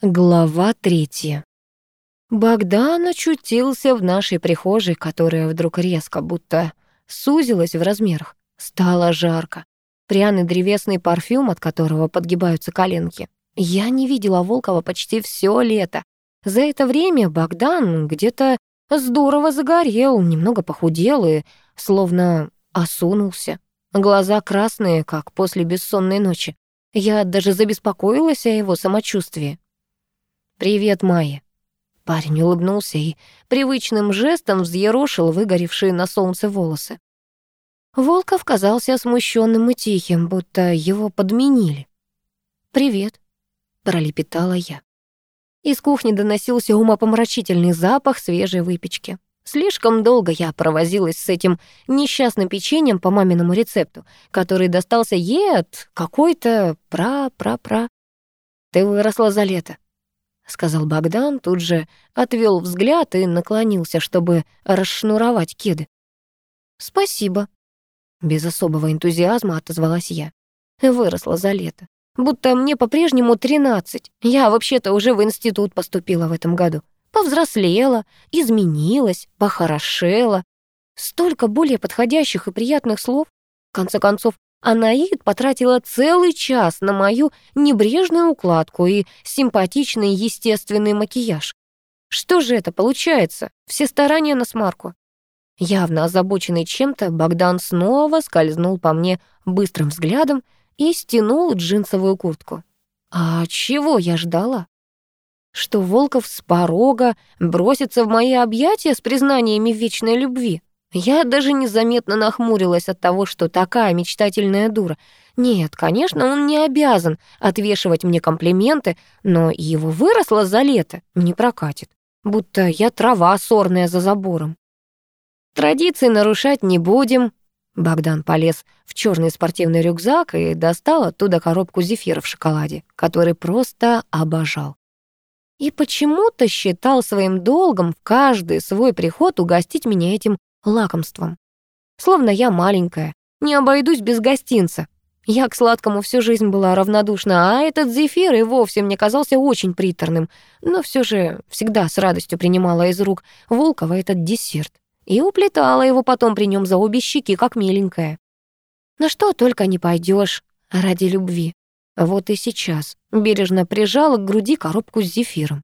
Глава третья. Богдан очутился в нашей прихожей, которая вдруг резко будто сузилась в размерах. Стало жарко. Пряный древесный парфюм, от которого подгибаются коленки. Я не видела Волкова почти все лето. За это время Богдан где-то здорово загорел, немного похудел и словно осунулся. Глаза красные, как после бессонной ночи. Я даже забеспокоилась о его самочувствии. «Привет, Майя». Парень улыбнулся и привычным жестом взъерошил выгоревшие на солнце волосы. Волков казался смущенным и тихим, будто его подменили. «Привет», — пролепетала я. Из кухни доносился умопомрачительный запах свежей выпечки. Слишком долго я провозилась с этим несчастным печеньем по маминому рецепту, который достался ей от какой-то пра-пра-пра. «Ты выросла за лето», — сказал Богдан, тут же отвел взгляд и наклонился, чтобы расшнуровать кеды. «Спасибо», — без особого энтузиазма отозвалась я. Выросла за лето. Будто мне по-прежнему 13. Я вообще-то уже в институт поступила в этом году. Повзрослела, изменилась, похорошела. Столько более подходящих и приятных слов. В конце концов, Анаид потратила целый час на мою небрежную укладку и симпатичный естественный макияж. Что же это получается? Все старания на смарку. Явно озабоченный чем-то, Богдан снова скользнул по мне быстрым взглядом и стянул джинсовую куртку. А чего я ждала? Что Волков с порога бросится в мои объятия с признаниями вечной любви? Я даже незаметно нахмурилась от того, что такая мечтательная дура. Нет, конечно, он не обязан отвешивать мне комплименты, но его выросло за лето, не прокатит. Будто я трава сорная за забором. Традиции нарушать не будем. Богдан полез в черный спортивный рюкзак и достал оттуда коробку зефира в шоколаде, который просто обожал и почему-то считал своим долгом в каждый свой приход угостить меня этим лакомством. Словно я маленькая, не обойдусь без гостинца. Я к сладкому всю жизнь была равнодушна, а этот зефир и вовсе мне казался очень приторным, но все же всегда с радостью принимала из рук Волкова этот десерт и уплетала его потом при нем за обе щеки, как миленькая. На что только не пойдешь ради любви. Вот и сейчас бережно прижала к груди коробку с зефиром.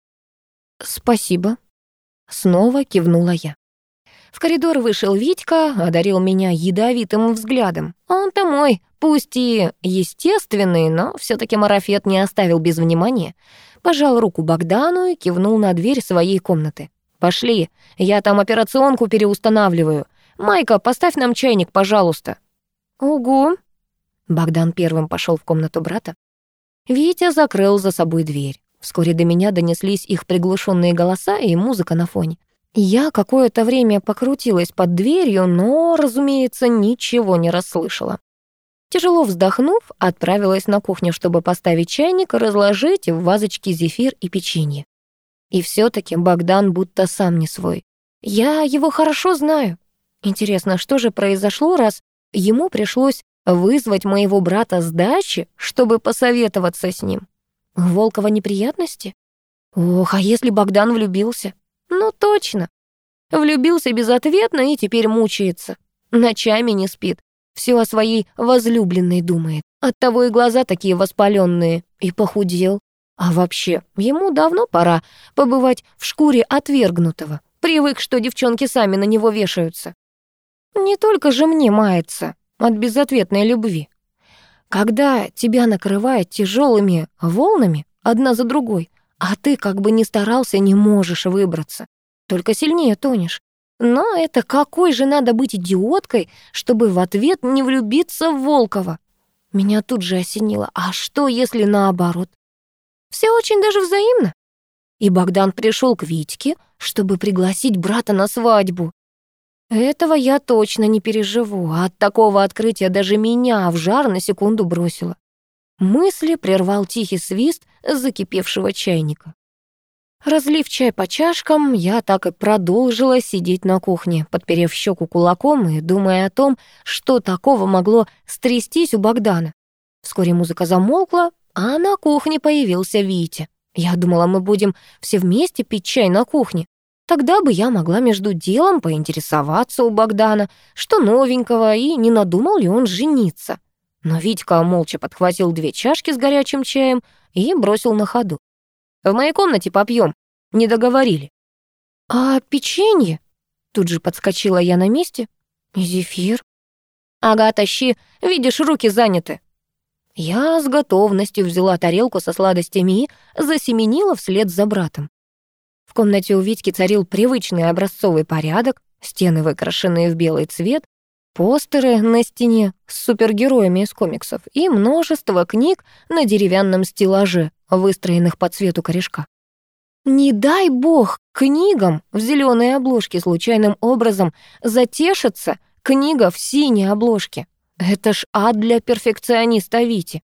«Спасибо», — снова кивнула я. В коридор вышел Витька, одарил меня ядовитым взглядом. Он-то мой, пусть и естественный, но все таки марафет не оставил без внимания. Пожал руку Богдану и кивнул на дверь своей комнаты. «Пошли, я там операционку переустанавливаю. Майка, поставь нам чайник, пожалуйста». «Угу». Богдан первым пошел в комнату брата. Витя закрыл за собой дверь. Вскоре до меня донеслись их приглушенные голоса и музыка на фоне. Я какое-то время покрутилась под дверью, но, разумеется, ничего не расслышала. Тяжело вздохнув, отправилась на кухню, чтобы поставить чайник и разложить в вазочке зефир и печенье. И все таки Богдан будто сам не свой. Я его хорошо знаю. Интересно, что же произошло, раз ему пришлось вызвать моего брата с дачи, чтобы посоветоваться с ним? Волкова неприятности? Ох, а если Богдан влюбился? Ну точно. Влюбился безответно и теперь мучается. Ночами не спит. Все о своей возлюбленной думает. Оттого и глаза такие воспаленные. И похудел. А вообще, ему давно пора побывать в шкуре отвергнутого. Привык, что девчонки сами на него вешаются. Не только же мне мается от безответной любви. Когда тебя накрывает тяжелыми волнами одна за другой, а ты, как бы не старался, не можешь выбраться. Только сильнее тонешь. Но это какой же надо быть идиоткой, чтобы в ответ не влюбиться в Волкова? Меня тут же осенило. А что, если наоборот? Все очень даже взаимно. И Богдан пришел к Витьке, чтобы пригласить брата на свадьбу. Этого я точно не переживу, от такого открытия даже меня в жар на секунду бросило. Мысли прервал тихий свист — закипевшего чайника. Разлив чай по чашкам, я так и продолжила сидеть на кухне, подперев щеку кулаком и думая о том, что такого могло стрястись у Богдана. Вскоре музыка замолкла, а на кухне появился Витя. Я думала, мы будем все вместе пить чай на кухне. Тогда бы я могла между делом поинтересоваться у Богдана, что новенького, и не надумал ли он жениться. Но Витька молча подхватил две чашки с горячим чаем и бросил на ходу. «В моей комнате попьем. Не договорили». «А печенье?» Тут же подскочила я на месте. «Зефир?» «Ага, тащи. Видишь, руки заняты». Я с готовностью взяла тарелку со сладостями и засеменила вслед за братом. В комнате у Витьки царил привычный образцовый порядок, стены выкрашенные в белый цвет, постеры на стене с супергероями из комиксов и множество книг на деревянном стеллаже, выстроенных по цвету корешка. Не дай бог книгам в зеленой обложке случайным образом затешится книга в синей обложке. Это ж ад для перфекциониста Вити.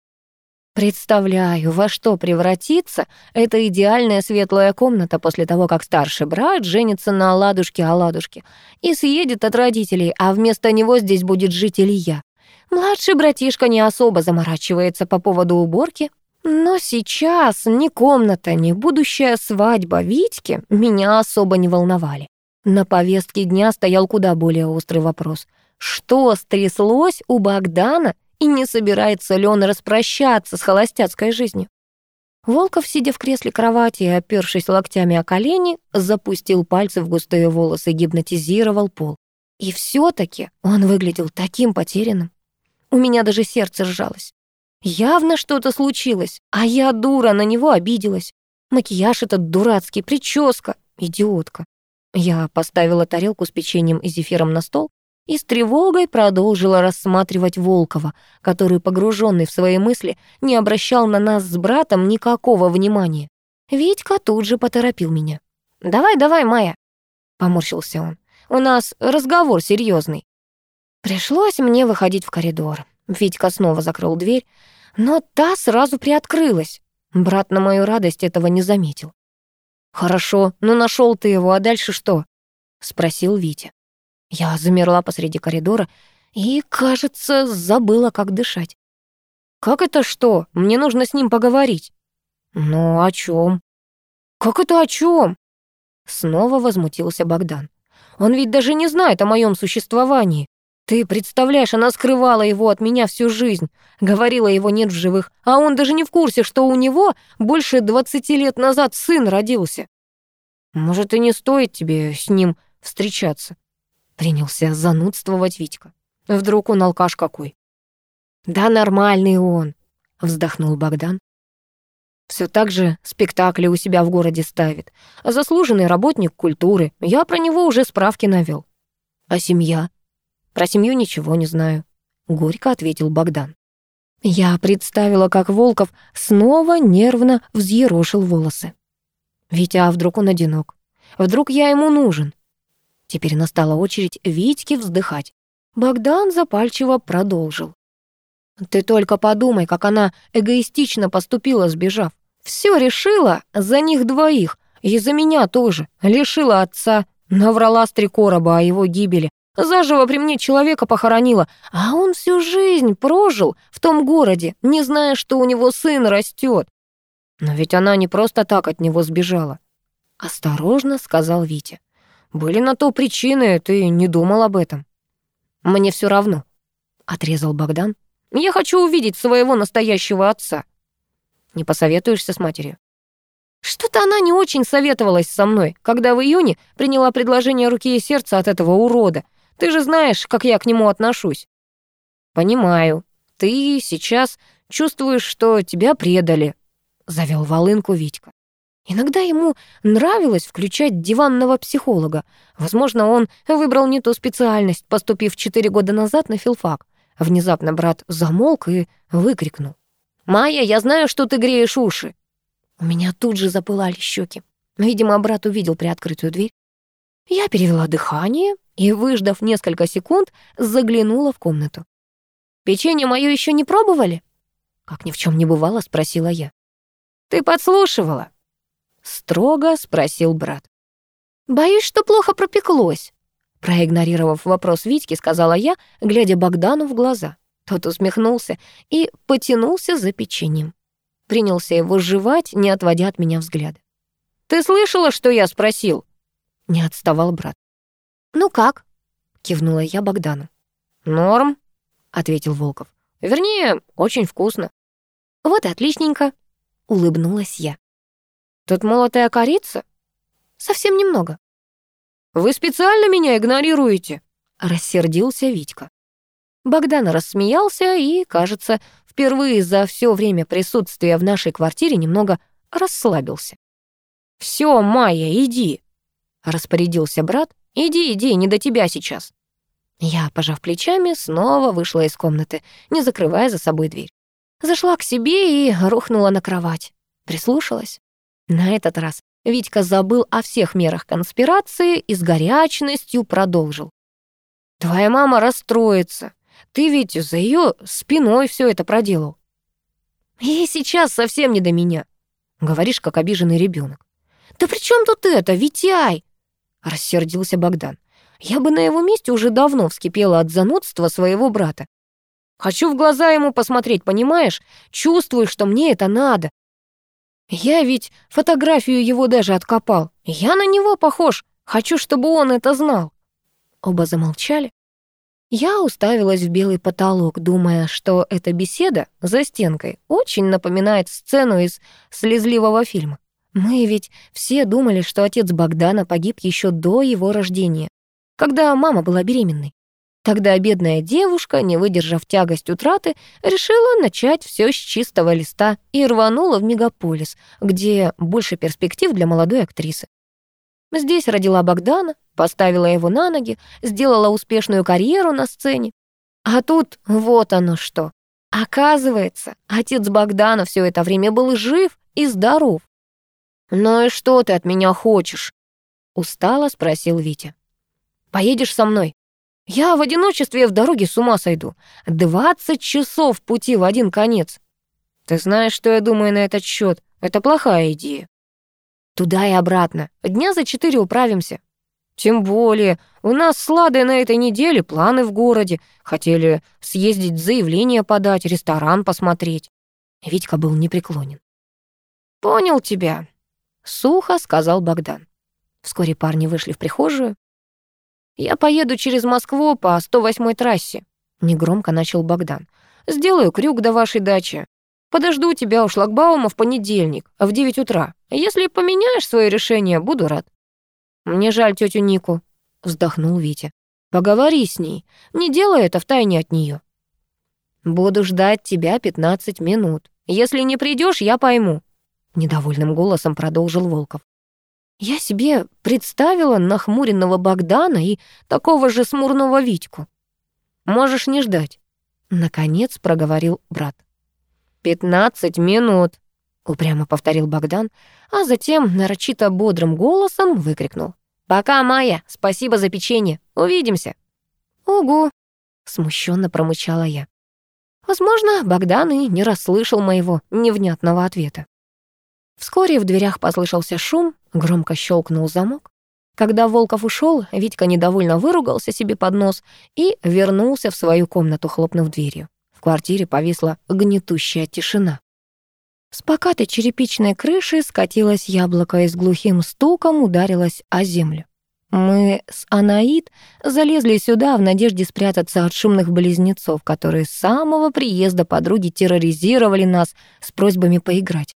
Представляю, во что превратится эта идеальная светлая комната после того, как старший брат женится на оладушке-оладушке и съедет от родителей, а вместо него здесь будет жить Илья. Младший братишка не особо заморачивается по поводу уборки, но сейчас ни комната, ни будущая свадьба Витьки меня особо не волновали. На повестке дня стоял куда более острый вопрос. Что стряслось у Богдана и не собирается ли он распрощаться с холостяцкой жизнью. Волков, сидя в кресле кровати и опершись локтями о колени, запустил пальцы в густые волосы и гипнотизировал пол. И все таки он выглядел таким потерянным. У меня даже сердце сжалось. Явно что-то случилось, а я, дура, на него обиделась. Макияж этот дурацкий, прическа, идиотка. Я поставила тарелку с печеньем и зефиром на стол, и с тревогой продолжила рассматривать Волкова, который, погруженный в свои мысли, не обращал на нас с братом никакого внимания. Витька тут же поторопил меня. «Давай, давай, Майя!» — поморщился он. «У нас разговор серьезный. Пришлось мне выходить в коридор. Витька снова закрыл дверь, но та сразу приоткрылась. Брат на мою радость этого не заметил. «Хорошо, ну нашел ты его, а дальше что?» — спросил Витя. Я замерла посреди коридора и, кажется, забыла, как дышать. «Как это что? Мне нужно с ним поговорить». «Ну, о чем? «Как это о чем? Снова возмутился Богдан. «Он ведь даже не знает о моем существовании. Ты представляешь, она скрывала его от меня всю жизнь, говорила его нет в живых, а он даже не в курсе, что у него больше двадцати лет назад сын родился. Может, и не стоит тебе с ним встречаться? Принялся занудствовать Витька. Вдруг он алкаш какой. Да нормальный он, вздохнул Богдан. Все так же спектакли у себя в городе ставит. Заслуженный работник культуры. Я про него уже справки навел. А семья? Про семью ничего не знаю. Горько ответил Богдан. Я представила, как Волков снова нервно взъерошил волосы. Витя, а вдруг он одинок? Вдруг я ему нужен? Теперь настала очередь Витьки вздыхать. Богдан запальчиво продолжил. «Ты только подумай, как она эгоистично поступила, сбежав. Все решила за них двоих, и за меня тоже. Лишила отца, наврала стрекороба о его гибели, заживо при мне человека похоронила, а он всю жизнь прожил в том городе, не зная, что у него сын растет. Но ведь она не просто так от него сбежала. Осторожно, сказал Витя. Были на то причины, ты не думал об этом. Мне все равно, отрезал Богдан. Я хочу увидеть своего настоящего отца. Не посоветуешься с матерью? Что-то она не очень советовалась со мной, когда в июне приняла предложение руки и сердца от этого урода. Ты же знаешь, как я к нему отношусь. Понимаю. Ты сейчас чувствуешь, что тебя предали, завел волынку Витька. Иногда ему нравилось включать диванного психолога. Возможно, он выбрал не ту специальность, поступив четыре года назад на филфак. Внезапно брат замолк и выкрикнул. «Майя, я знаю, что ты греешь уши!» У меня тут же запылали щеки. Видимо, брат увидел приоткрытую дверь. Я перевела дыхание и, выждав несколько секунд, заглянула в комнату. «Печенье мое еще не пробовали?» Как ни в чем не бывало, спросила я. «Ты подслушивала?» Строго спросил брат. «Боюсь, что плохо пропеклось». Проигнорировав вопрос Витьки, сказала я, глядя Богдану в глаза. Тот усмехнулся и потянулся за печеньем. Принялся его жевать, не отводя от меня взгляда. «Ты слышала, что я спросил?» Не отставал брат. «Ну как?» — кивнула я Богдану. «Норм», — ответил Волков. «Вернее, очень вкусно». «Вот и отличненько», — улыбнулась я. Тут молотая корица? Совсем немного. Вы специально меня игнорируете? Рассердился Витька. Богдан рассмеялся и, кажется, впервые за все время присутствия в нашей квартире немного расслабился. «Все, Майя, иди!» — распорядился брат. «Иди, иди, не до тебя сейчас!» Я, пожав плечами, снова вышла из комнаты, не закрывая за собой дверь. Зашла к себе и рухнула на кровать. Прислушалась. На этот раз Витька забыл о всех мерах конспирации и с горячностью продолжил. «Твоя мама расстроится. Ты ведь за ее спиной все это проделал». «И сейчас совсем не до меня», — говоришь, как обиженный ребенок. «Да при чем тут это, Витяй?» — рассердился Богдан. «Я бы на его месте уже давно вскипела от занудства своего брата. Хочу в глаза ему посмотреть, понимаешь? Чувствую, что мне это надо. Я ведь фотографию его даже откопал. Я на него похож. Хочу, чтобы он это знал». Оба замолчали. Я уставилась в белый потолок, думая, что эта беседа за стенкой очень напоминает сцену из слезливого фильма. Мы ведь все думали, что отец Богдана погиб еще до его рождения, когда мама была беременной. Тогда бедная девушка, не выдержав тягость утраты, решила начать все с чистого листа и рванула в мегаполис, где больше перспектив для молодой актрисы. Здесь родила Богдана, поставила его на ноги, сделала успешную карьеру на сцене. А тут вот оно что. Оказывается, отец Богдана все это время был жив и здоров. «Ну и что ты от меня хочешь?» — устало спросил Витя. «Поедешь со мной?» Я в одиночестве в дороге с ума сойду. 20 часов пути в один конец. Ты знаешь, что я думаю на этот счет? Это плохая идея. Туда и обратно. Дня за четыре управимся. Тем более, у нас с Ладой на этой неделе планы в городе. Хотели съездить заявление подать, ресторан посмотреть. Витька был непреклонен. «Понял тебя», — сухо сказал Богдан. Вскоре парни вышли в прихожую. «Я поеду через Москву по 108-й трассе», — негромко начал Богдан. «Сделаю крюк до вашей дачи. Подожду тебя у шлагбаума в понедельник, в 9 утра. Если поменяешь свое решение, буду рад». «Мне жаль тетю Нику», — вздохнул Витя. «Поговори с ней. Не делай это втайне от нее. «Буду ждать тебя 15 минут. Если не придешь, я пойму», — недовольным голосом продолжил Волков. Я себе представила нахмуренного Богдана и такого же смурного Витьку. «Можешь не ждать», — наконец проговорил брат. «Пятнадцать минут», — упрямо повторил Богдан, а затем нарочито бодрым голосом выкрикнул. «Пока, Майя, спасибо за печенье, увидимся». «Угу», — смущенно промычала я. Возможно, Богдан и не расслышал моего невнятного ответа. Вскоре в дверях послышался шум, Громко щелкнул замок. Когда Волков ушел, Витька недовольно выругался себе под нос и вернулся в свою комнату, хлопнув дверью. В квартире повисла гнетущая тишина. С покатой черепичной крыши скатилось яблоко и с глухим стуком ударилось о землю. Мы с Анаид залезли сюда в надежде спрятаться от шумных близнецов, которые с самого приезда подруги терроризировали нас с просьбами поиграть.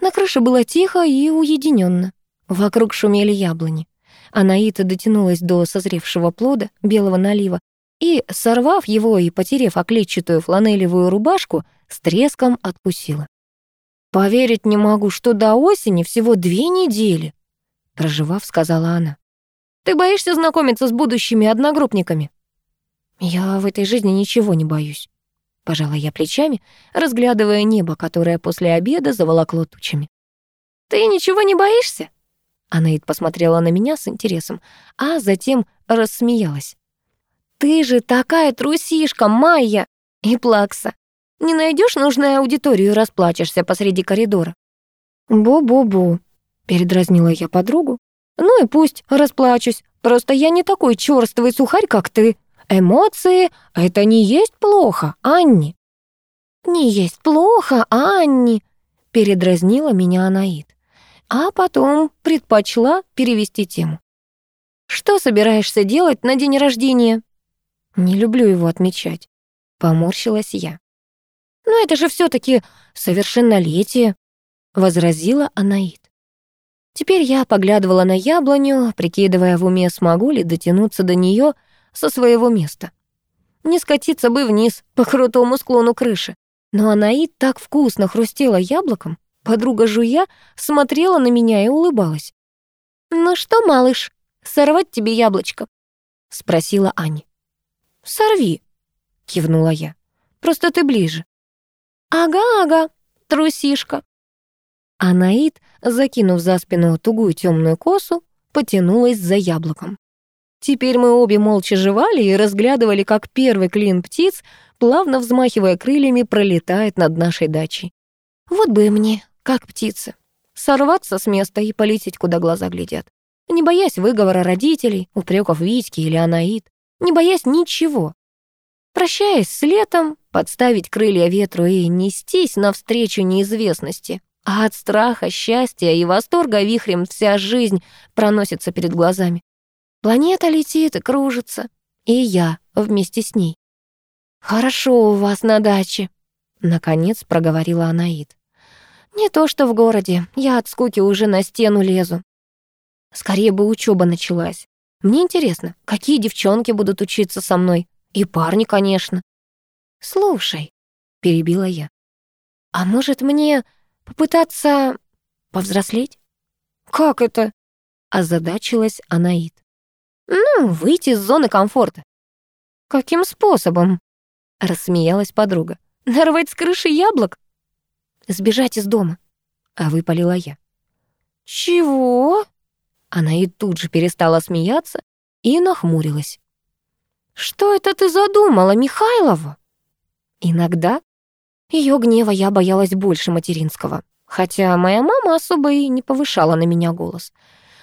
На крыше было тихо и уединенно. Вокруг шумели яблони. Анаита дотянулась до созревшего плода, белого налива, и, сорвав его и потерев оклетчатую фланелевую рубашку, с треском откусила. «Поверить не могу, что до осени всего две недели», — проживав, сказала она. «Ты боишься знакомиться с будущими одногруппниками?» «Я в этой жизни ничего не боюсь», — пожала я плечами, разглядывая небо, которое после обеда заволокло тучами. «Ты ничего не боишься?» Анаид посмотрела на меня с интересом, а затем рассмеялась. «Ты же такая трусишка, Майя!» и плакса. Не найдешь нужную аудиторию, расплачешься посреди коридора. «Бу-бу-бу», — передразнила я подругу. «Ну и пусть, расплачусь. Просто я не такой черствый сухарь, как ты. Эмоции — это не есть плохо, Анни». «Не есть плохо, Анни», — передразнила меня Анаид а потом предпочла перевести тему. «Что собираешься делать на день рождения?» «Не люблю его отмечать», — поморщилась я. «Но это же все таки совершеннолетие», — возразила Анаит. Теперь я поглядывала на яблоню, прикидывая в уме, смогу ли дотянуться до нее со своего места. Не скатиться бы вниз по крутому склону крыши. Но Анаит так вкусно хрустела яблоком, подруга жуя смотрела на меня и улыбалась. «Ну что, малыш, сорвать тебе яблочко?» — спросила Аня. «Сорви», — кивнула я. «Просто ты ближе». «Ага, ага, трусишка». А Наид, закинув за спину тугую темную косу, потянулась за яблоком. Теперь мы обе молча жевали и разглядывали, как первый клин птиц, плавно взмахивая крыльями, пролетает над нашей дачей. «Вот бы мне как птицы. Сорваться с места и полететь, куда глаза глядят. Не боясь выговора родителей, упреков Витьки или Анаид. Не боясь ничего. Прощаясь с летом, подставить крылья ветру и нестись навстречу неизвестности. А от страха, счастья и восторга вихрем вся жизнь проносится перед глазами. Планета летит и кружится, и я вместе с ней. «Хорошо у вас на даче», — наконец проговорила Анаид. Не то, что в городе. Я от скуки уже на стену лезу. Скорее бы учёба началась. Мне интересно, какие девчонки будут учиться со мной? И парни, конечно. Слушай, перебила я. А может, мне попытаться повзрослеть? Как это? Озадачилась Анаит. Ну, выйти из зоны комфорта. Каким способом? Рассмеялась подруга. Нарвать с крыши яблок? сбежать из дома», — а выпалила я. «Чего?» Она и тут же перестала смеяться и нахмурилась. «Что это ты задумала, Михайлова?» Иногда ее гнева я боялась больше материнского, хотя моя мама особо и не повышала на меня голос.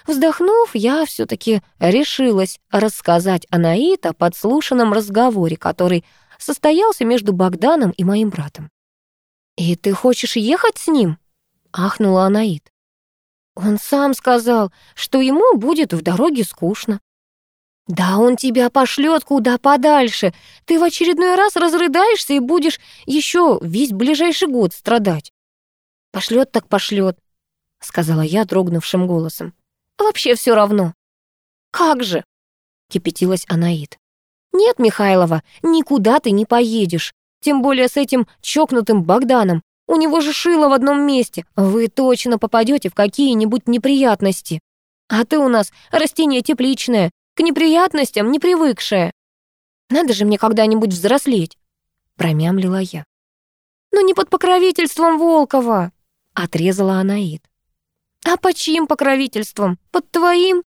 Вздохнув, я все таки решилась рассказать Анаит о подслушанном разговоре, который состоялся между Богданом и моим братом. «И ты хочешь ехать с ним?» — ахнула Анаит. «Он сам сказал, что ему будет в дороге скучно». «Да он тебя пошлет куда подальше. Ты в очередной раз разрыдаешься и будешь еще весь ближайший год страдать». «Пошлет так пошлет», — сказала я дрогнувшим голосом. «Вообще все равно». «Как же?» — кипятилась Анаит. «Нет, Михайлова, никуда ты не поедешь. Тем более с этим чокнутым Богданом. У него же шило в одном месте. Вы точно попадете в какие-нибудь неприятности. А ты у нас растение тепличное, к неприятностям не привыкшее. Надо же мне когда-нибудь взрослеть, промямлила я. Но не под покровительством Волкова, отрезала Анаид. А под чьим покровительством? Под твоим?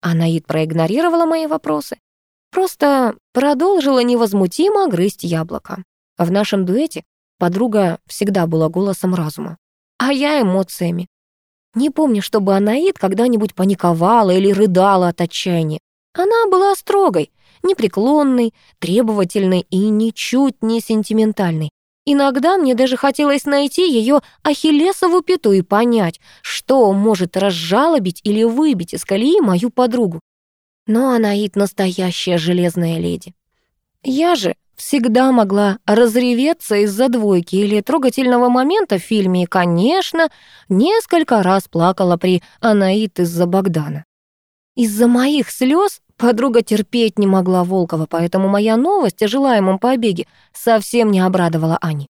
Анаид проигнорировала мои вопросы Просто продолжила невозмутимо грызть яблоко. В нашем дуэте подруга всегда была голосом разума, а я эмоциями. Не помню, чтобы Анаид когда-нибудь паниковала или рыдала от отчаяния. Она была строгой, непреклонной, требовательной и ничуть не сентиментальной. Иногда мне даже хотелось найти ее ахиллесову пету и понять, что может разжалобить или выбить из колеи мою подругу но она и настоящая железная леди. Я же всегда могла разреветься из-за двойки или трогательного момента в фильме и, конечно, несколько раз плакала при Анаит из-за Богдана. Из-за моих слез подруга терпеть не могла Волкова, поэтому моя новость о желаемом побеге совсем не обрадовала Ани.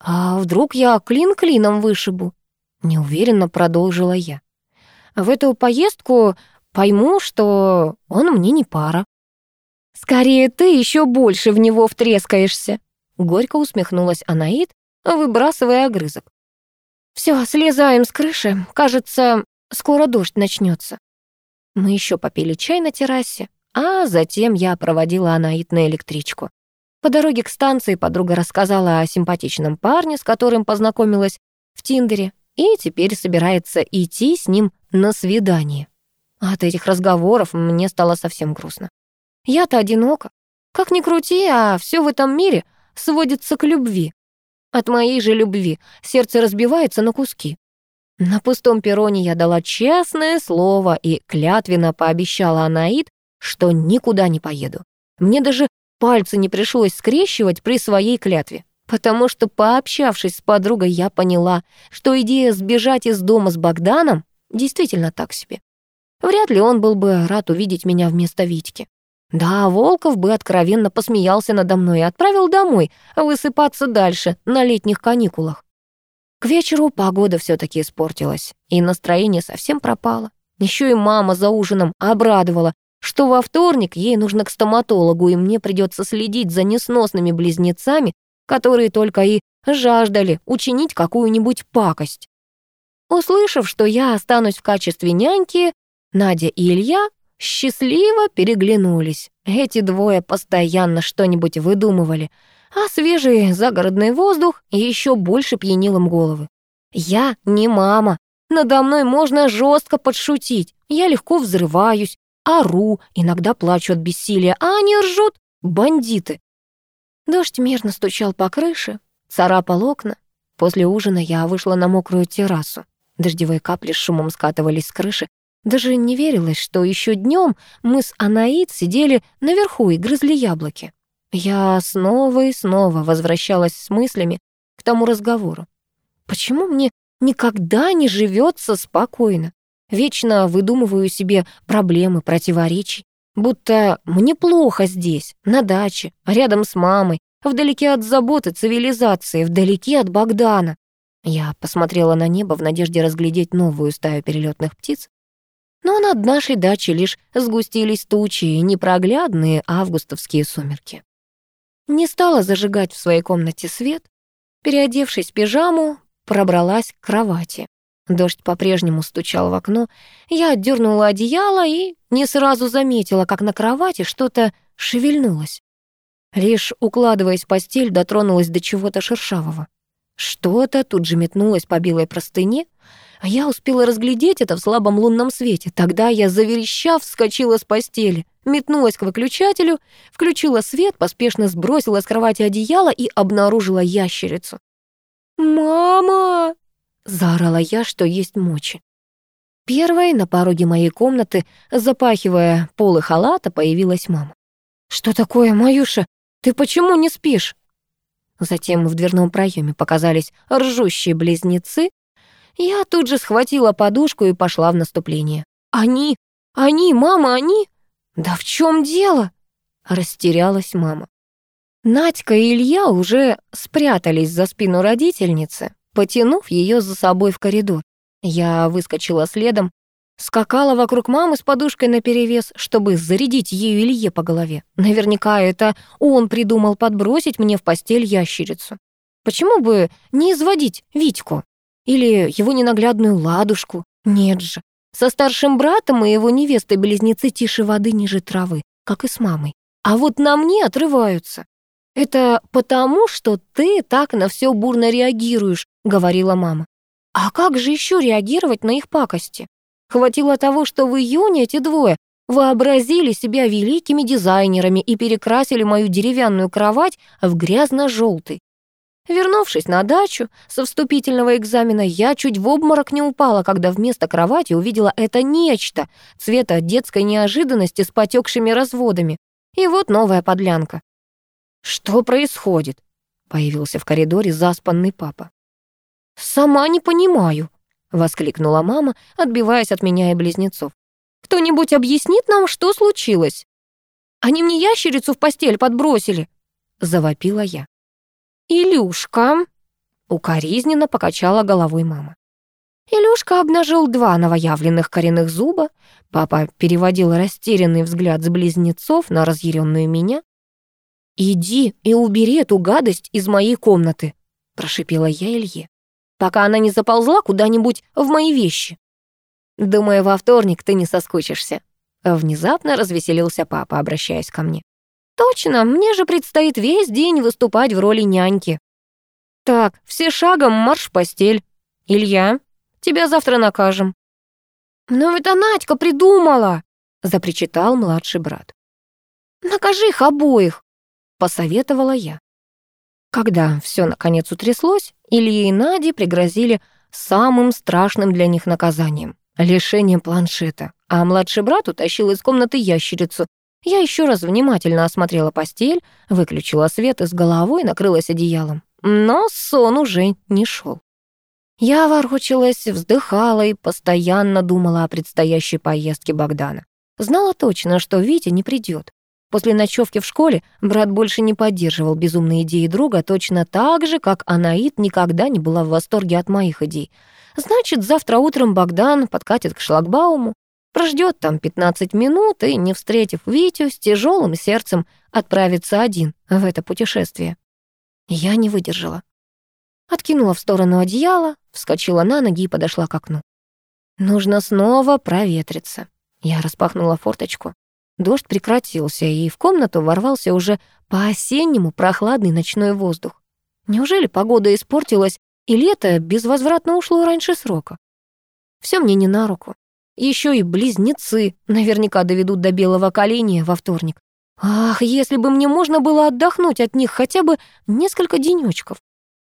«А вдруг я клин клином вышибу?» — неуверенно продолжила я. В эту поездку пойму, что он мне не пара». «Скорее ты еще больше в него втрескаешься», — горько усмехнулась Анаит, выбрасывая огрызок. «Все, слезаем с крыши. Кажется, скоро дождь начнется. Мы еще попили чай на террасе, а затем я проводила Анаит на электричку. По дороге к станции подруга рассказала о симпатичном парне, с которым познакомилась в Тиндере, и теперь собирается идти с ним на свидание. А, от этих разговоров мне стало совсем грустно. Я-то одинока. Как ни крути, а все в этом мире сводится к любви. От моей же любви сердце разбивается на куски. На пустом перроне я дала честное слово и клятвенно пообещала Анаид, что никуда не поеду. Мне даже пальцы не пришлось скрещивать при своей клятве, потому что, пообщавшись с подругой, я поняла, что идея сбежать из дома с Богданом действительно так себе. Вряд ли он был бы рад увидеть меня вместо Витьки. Да, Волков бы откровенно посмеялся надо мной и отправил домой, а высыпаться дальше, на летних каникулах. К вечеру погода все таки испортилась, и настроение совсем пропало. Еще и мама за ужином обрадовала, что во вторник ей нужно к стоматологу, и мне придется следить за несносными близнецами, которые только и жаждали учинить какую-нибудь пакость. Услышав, что я останусь в качестве няньки, Надя и Илья счастливо переглянулись. Эти двое постоянно что-нибудь выдумывали, а свежий загородный воздух еще больше пьянил им головы. «Я не мама. Надо мной можно жестко подшутить. Я легко взрываюсь, ору, иногда плачу от бессилия, а они ржут — бандиты». Дождь мерно стучал по крыше, царапал окна. После ужина я вышла на мокрую террасу. Дождевые капли с шумом скатывались с крыши, даже не верилось, что еще днем мы с Анаид сидели наверху и грызли яблоки. Я снова и снова возвращалась с мыслями к тому разговору. Почему мне никогда не живется спокойно? Вечно выдумываю себе проблемы, противоречий. Будто мне плохо здесь, на даче, рядом с мамой, вдалеке от заботы цивилизации, вдалеке от Богдана. Я посмотрела на небо в надежде разглядеть новую стаю перелетных птиц, но над нашей дачей лишь сгустились тучи и непроглядные августовские сумерки. Не стала зажигать в своей комнате свет, переодевшись в пижаму, пробралась к кровати. Дождь по-прежнему стучал в окно, я отдернула одеяло и не сразу заметила, как на кровати что-то шевельнулось. Лишь укладываясь в постель, дотронулась до чего-то шершавого. Что-то тут же метнулось по белой простыне — а я успела разглядеть это в слабом лунном свете. Тогда я, заверещав, вскочила с постели, метнулась к выключателю, включила свет, поспешно сбросила с кровати одеяло и обнаружила ящерицу. «Мама!» — заорала я, что есть мочи. Первой на пороге моей комнаты, запахивая полы халата, появилась мама. «Что такое, Маюша? Ты почему не спишь?» Затем в дверном проеме показались ржущие близнецы, я тут же схватила подушку и пошла в наступление. «Они! Они! Мама, они!» «Да в чем дело?» — растерялась мама. Надька и Илья уже спрятались за спину родительницы, потянув ее за собой в коридор. Я выскочила следом, скакала вокруг мамы с подушкой наперевес, чтобы зарядить ею Илье по голове. Наверняка это он придумал подбросить мне в постель ящерицу. Почему бы не изводить Витьку? Или его ненаглядную ладушку? Нет же. Со старшим братом и его невестой-близнецы тише воды ниже травы, как и с мамой. А вот на мне отрываются. «Это потому, что ты так на все бурно реагируешь», — говорила мама. «А как же еще реагировать на их пакости? Хватило того, что в июне эти двое вообразили себя великими дизайнерами и перекрасили мою деревянную кровать в грязно-желтый. Вернувшись на дачу со вступительного экзамена, я чуть в обморок не упала, когда вместо кровати увидела это нечто цвета детской неожиданности с потекшими разводами. И вот новая подлянка. «Что происходит?» — появился в коридоре заспанный папа. «Сама не понимаю», — воскликнула мама, отбиваясь от меня и близнецов. «Кто-нибудь объяснит нам, что случилось?» «Они мне ящерицу в постель подбросили», — завопила я. «Илюшка!» — укоризненно покачала головой мама. Илюшка обнажил два новоявленных коренных зуба. Папа переводил растерянный взгляд с близнецов на разъяренную меня. «Иди и убери эту гадость из моей комнаты», — прошипела я Илье, «пока она не заползла куда-нибудь в мои вещи». «Думаю, во вторник ты не соскучишься», — внезапно развеселился папа, обращаясь ко мне. Точно, мне же предстоит весь день выступать в роли няньки. Так, все шагом марш в постель. Илья, тебя завтра накажем. Но это Надька придумала, запричитал младший брат. Накажи их обоих, посоветовала я. Когда все наконец утряслось, Илье и Наде пригрозили самым страшным для них наказанием — лишением планшета, а младший брат утащил из комнаты ящерицу, я еще раз внимательно осмотрела постель, выключила свет и с головой накрылась одеялом. Но сон уже не шел. Я ворочалась, вздыхала и постоянно думала о предстоящей поездке Богдана. Знала точно, что Витя не придет. После ночевки в школе брат больше не поддерживал безумные идеи друга точно так же, как Анаит никогда не была в восторге от моих идей. Значит, завтра утром Богдан подкатит к шлагбауму, прождет там 15 минут и, не встретив Витю, с тяжелым сердцем отправится один в это путешествие. Я не выдержала. Откинула в сторону одеяло, вскочила на ноги и подошла к окну. Нужно снова проветриться. Я распахнула форточку. Дождь прекратился, и в комнату ворвался уже по-осеннему прохладный ночной воздух. Неужели погода испортилась, и лето безвозвратно ушло раньше срока? Все мне не на руку. Еще и близнецы наверняка доведут до белого коленя во вторник. Ах, если бы мне можно было отдохнуть от них хотя бы несколько денечков.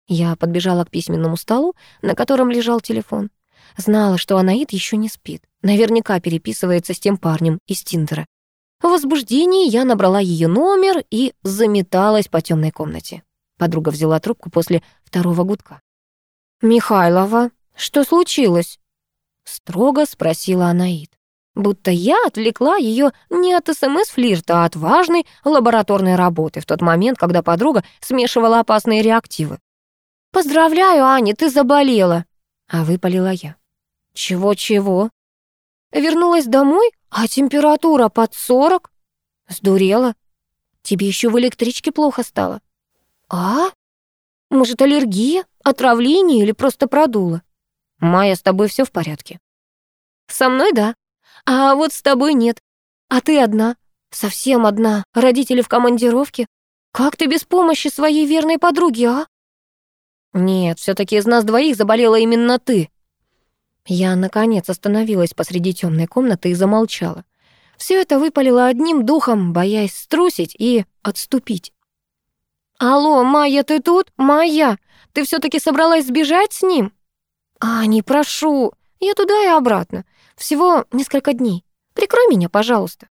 Я подбежала к письменному столу, на котором лежал телефон. Знала, что Анаит еще не спит. Наверняка переписывается с тем парнем из Тиндера. В возбуждении я набрала ее номер и заметалась по темной комнате. Подруга взяла трубку после второго гудка. «Михайлова, что случилось?» строго спросила Анаит. Будто я отвлекла ее не от СМС-флирта, а от важной лабораторной работы в тот момент, когда подруга смешивала опасные реактивы. «Поздравляю, Аня, ты заболела!» А выпалила я. «Чего-чего?» Вернулась домой, а температура под сорок. Сдурела. Тебе еще в электричке плохо стало. А? Может, аллергия, отравление или просто продуло? «Майя, с тобой все в порядке?» «Со мной, да. А вот с тобой нет. А ты одна. Совсем одна. Родители в командировке. Как ты без помощи своей верной подруги, а?» «Нет, все таки из нас двоих заболела именно ты». Я, наконец, остановилась посреди темной комнаты и замолчала. Все это выпалило одним духом, боясь струсить и отступить. «Алло, Майя, ты тут? Майя, ты все таки собралась сбежать с ним?» А, не прошу. Я туда и обратно. Всего несколько дней. Прикрой меня, пожалуйста.